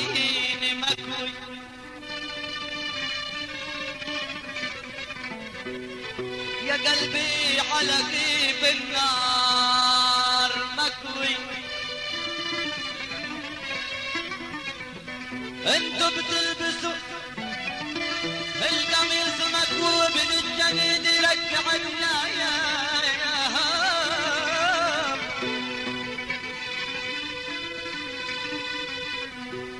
والدمع عيني مكوي. يا قلبي على غيب النار مكوي. أنتوا بتلبسوا القميص مكوب بالجنيد يرجعنا